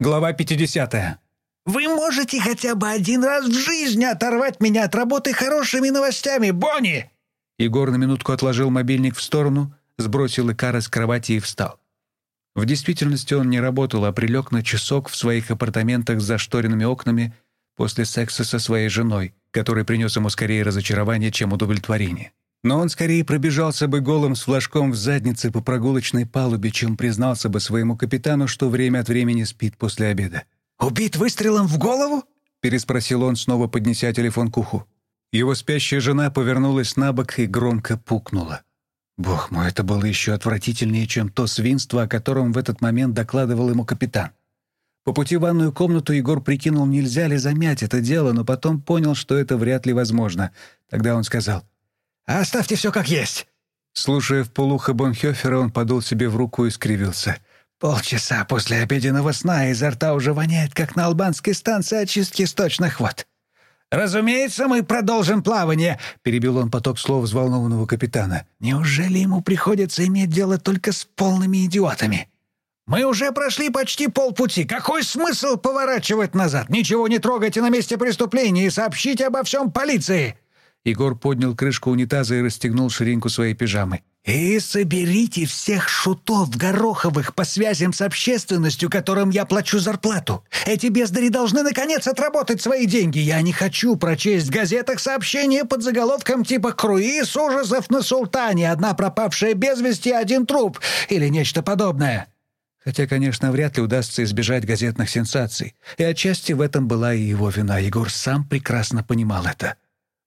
Глава 50. «Вы можете хотя бы один раз в жизни оторвать меня от работы хорошими новостями, Бонни!» Егор на минутку отложил мобильник в сторону, сбросил Икара с кровати и встал. В действительности он не работал, а прилег на часок в своих апартаментах с зашторенными окнами после секса со своей женой, который принес ему скорее разочарование, чем удовлетворение. Но он скорее пробежался бы голым с флажком в заднице по прогулочной палубе, чем признался бы своему капитану, что время от времени спит после обеда. «Убит выстрелом в голову?» — переспросил он, снова поднеся телефон к уху. Его спящая жена повернулась на бок и громко пукнула. Бог мой, это было еще отвратительнее, чем то свинство, о котором в этот момент докладывал ему капитан. По пути в ванную комнату Егор прикинул, нельзя ли замять это дело, но потом понял, что это вряд ли возможно. Тогда он сказал, «Оставьте все как есть». Слушая в полухо Бонхёфера, он подул себе в руку и скривился. «Полчаса после обеденного сна изо рта уже воняет, как на албанской станции очистки сточных вод. «Разумеется, мы продолжим плавание», — перебил он поток слов взволнованного капитана. «Неужели ему приходится иметь дело только с полными идиотами?» «Мы уже прошли почти полпути. Какой смысл поворачивать назад? Ничего не трогайте на месте преступления и сообщите обо всем полиции!» Егор поднял крышку унитаза и расстегнул ширинку своей пижамы. «И соберите всех шутов Гороховых по связям с общественностью, которым я плачу зарплату. Эти бездари должны, наконец, отработать свои деньги. Я не хочу прочесть в газетах сообщения под заголовком типа «Круиз ужасов на Султане. Одна пропавшая без вести, один труп» или нечто подобное». Хотя, конечно, вряд ли удастся избежать газетных сенсаций. И отчасти в этом была и его вина. Егор сам прекрасно понимал это.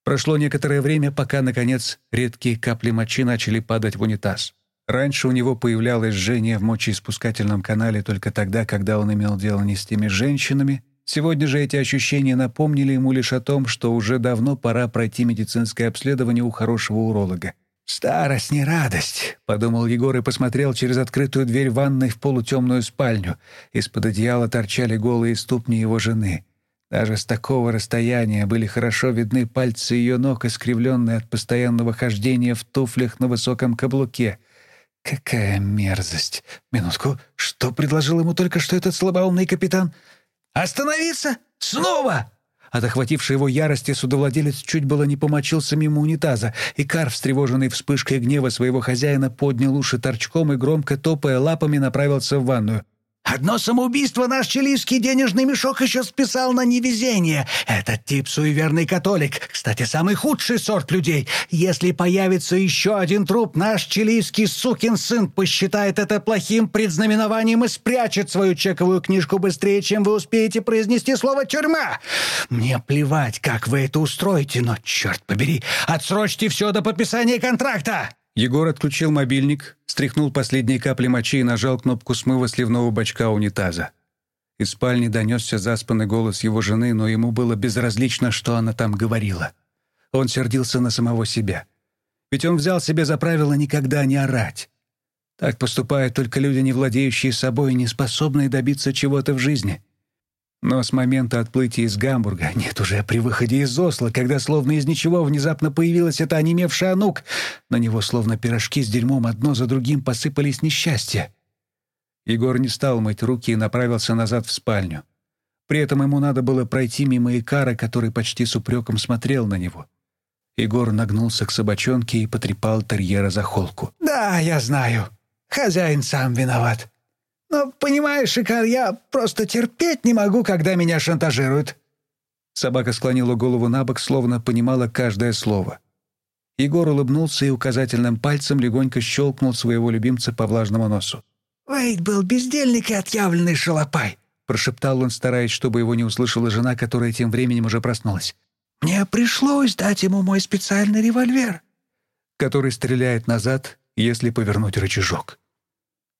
Прошло некоторое время, пока, наконец, редкие капли мочи начали падать в унитаз. Раньше у него появлялось жжение в мочеиспускательном канале только тогда, когда он имел дело не с теми женщинами. Сегодня же эти ощущения напомнили ему лишь о том, что уже давно пора пройти медицинское обследование у хорошего уролога. «Старость не радость», — подумал Егор и посмотрел через открытую дверь ванной в полутемную спальню. Из-под одеяла торчали голые ступни его жены. Даже с такого расстояния были хорошо видны пальцы ее ног, искривленные от постоянного хождения в туфлях на высоком каблуке. Какая мерзость! Минутку, что предложил ему только что этот слабоумный капитан? «Остановиться? Снова!» От охватившей его ярости судовладелец чуть было не помочился мимо унитаза, и Кар, встревоженный вспышкой гнева своего хозяина, поднял уши торчком и, громко топая лапами, направился в ванную. Одно самоубийство наш чилийский денежный мешок еще списал на невезение. Этот тип суеверный католик. Кстати, самый худший сорт людей. Если появится еще один труп, наш чилийский сукин сын посчитает это плохим предзнаменованием и спрячет свою чековую книжку быстрее, чем вы успеете произнести слово «тюрьма». Мне плевать, как вы это устроите, но, черт побери, отсрочьте все до подписания контракта. Егор отключил мобильник, стряхнул последние капли мочи и нажал кнопку смыва сливного бачка унитаза. Из спальни донесся заспанный голос его жены, но ему было безразлично, что она там говорила. Он сердился на самого себя. Ведь он взял себе за правило никогда не орать. Так поступают только люди, не владеющие собой и не способные добиться чего-то в жизни. Но с момента отплытия из Гамбурга, нет, уже при выходе из Осло, когда словно из ничего внезапно появилась эта онемевшая Анук, на него словно пирожки с дерьмом одно за другим посыпались несчастья. Егор не стал мыть руки и направился назад в спальню. При этом ему надо было пройти мимо Икара, который почти с упреком смотрел на него. Егор нагнулся к собачонке и потрепал терьера за холку. «Да, я знаю. Хозяин сам виноват. Но, понимаешь, Икар, я просто терпеть не могу, когда меня шантажируют». Собака склонила голову на бок, словно понимала каждое слово. Егор улыбнулся и указательным пальцем легонько щелкнул своего любимца по влажному носу. «Вейд был бездельник и отъявленный шалопай», — прошептал он, стараясь, чтобы его не услышала жена, которая тем временем уже проснулась. «Мне пришлось дать ему мой специальный револьвер», который стреляет назад, если повернуть рычажок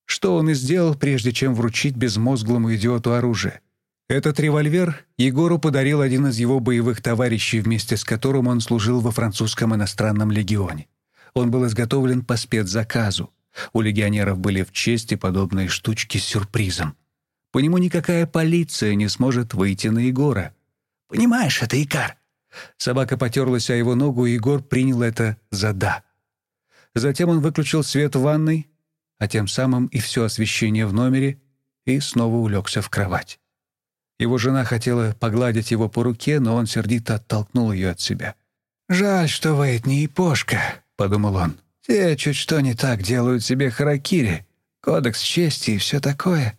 что он и сделал, прежде чем вручить безмозглому идиоту оружие. Этот револьвер Егору подарил один из его боевых товарищей, вместе с которым он служил во французском иностранном легионе. Он был изготовлен по спецзаказу. У легионеров были в чести подобные штучки с сюрпризом. По нему никакая полиция не сможет выйти на Егора. «Понимаешь, это Икар». Собака потерлась о его ногу, и Егор принял это за «да». Затем он выключил свет в ванной, а тем самым и все освещение в номере, и снова улегся в кровать. Его жена хотела погладить его по руке, но он сердито оттолкнул ее от себя. «Жаль, что Вейт не япошка», — подумал он. «Те чуть что не так делают себе харакири, кодекс чести и все такое».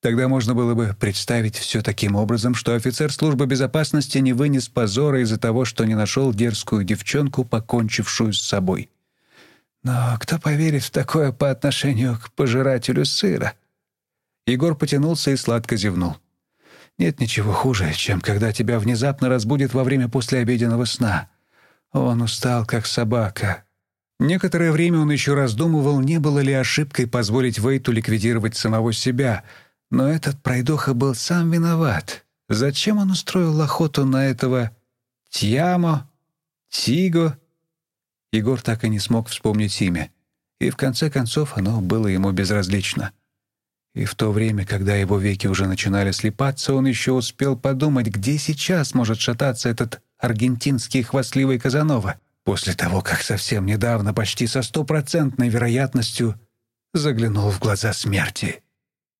Тогда можно было бы представить все таким образом, что офицер службы безопасности не вынес позора из-за того, что не нашел дерзкую девчонку, покончившую с собой. Но кто поверит в такое по отношению к пожирателю сыра? Егор потянулся и сладко зевнул. Нет ничего хуже, чем когда тебя внезапно разбудит во время послеобеденного сна. Он устал, как собака. Некоторое время он еще раздумывал, не было ли ошибкой позволить Вейту ликвидировать самого себя, но этот пройдоха был сам виноват. Зачем он устроил охоту на этого Тьямо, Тиго? Егор так и не смог вспомнить имя, и в конце концов оно было ему безразлично. И в то время, когда его веки уже начинали слепаться, он еще успел подумать, где сейчас может шататься этот аргентинский хвастливый Казанова, после того, как совсем недавно почти со стопроцентной вероятностью заглянул в глаза смерти.